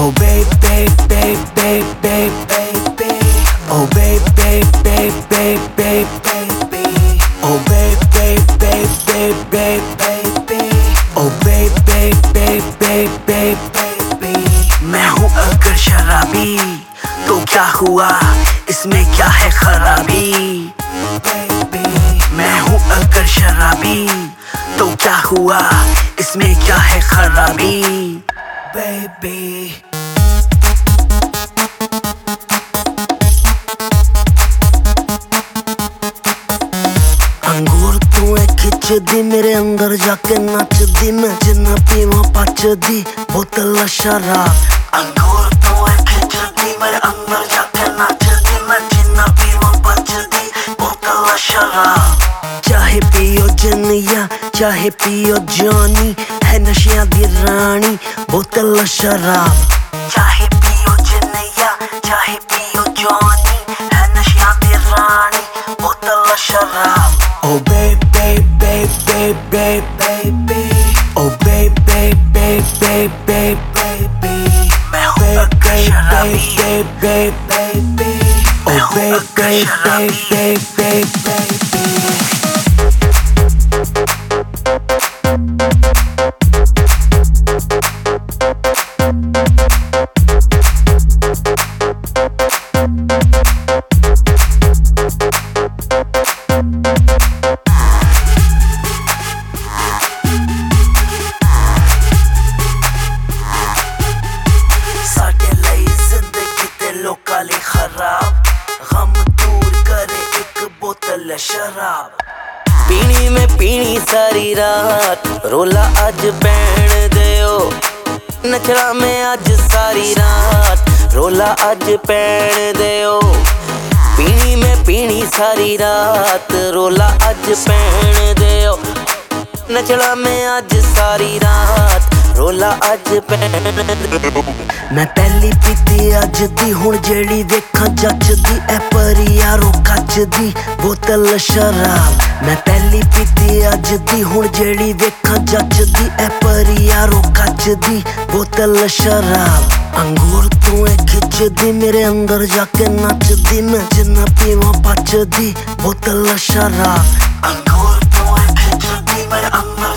Oh babe, babe, babe, babe, babe, babe, babe. Oh babe, babe, babe, babe, babe, babe, babe. Oh babe, babe, babe, babe, babe, babe, babe. Oh babe, babe, babe, babe, babe, babe, babe. मैं हूँ अगर शराबी तो क्या हुआ इसमें क्या है खराबी मैं हूँ अगर शराबी तो क्या हुआ इसमें क्या है खराबी है खिंचदी मेरे अंदर जाके नचदी, मैं जिन्ना पीवा पचदी, बोतल शराब। अंगूर तू है खिंचदी मेरे अंदर जाके नचदी, मैं जिन्ना पीवा पचदी, बोतल शराब। चाहे पियो जनिया, चाहे पियो जानी है नशिया दी रानी बोतल शराब चाहे पियो जनिया चाहे पियो जानी है नशिया दी रानी बोतल शराब Oh baby, baby, baby, baby. Oh baby, baby, baby, baby. मैं हूँ baby, baby, baby, baby. Oh baby, baby, baby, शराब। पीनी में पीनी सारी रात रोला अज बैण दो नचला में अज सारी रात रोला अज पैण दो पीनी में पीनी सारी रात रोला अज पैण दो नचला में अज सारी रात रोला अज पैण ਮੈਂ ਪਹਿਲੀ ਪੀਤੀ ਅੱਜ ਦੀ, ਹੁਣ ਜਿਹੜੀ ਵੇਖਾਂ ਜੱਜਦੀ ਐ ਪਰ ਯਾਰੋ ਕੱਚ ਦੀ ਬੋਤਲ ਸ਼ਰਾਬ। ਮੈਂ ਪਹਿਲੀ ਪੀਤੀ ਅੱਜ ਦੀ, ਹੁਣ ਜਿਹੜੀ ਵੇਖਾਂ ਜੱਜਦੀ ਐ ਪਰ ਯਾਰੋ ਕੱਚ ਦੀ ਬੋਤਲ ਸ਼ਰਾਬ। ਅੰਗੂਰ ਤੂੰ ਐ ਖਿੱਚਦੀ, ਮੇਰੇ ਅੰਦਰ ਜਾ ਕੇ ਨੱਚਦੀ, ਮੈਂ ਜਿੰਨਾ ਪੀਵਾਂ ਪਚਦੀ ਬੋਤਲ ਸ਼ਰਾਬ। ਅੰਗੂਰ ਤੂੰ ਐ ਖਿੱਚਦੀ, ਮੇਰੇ ਅੰਦਰ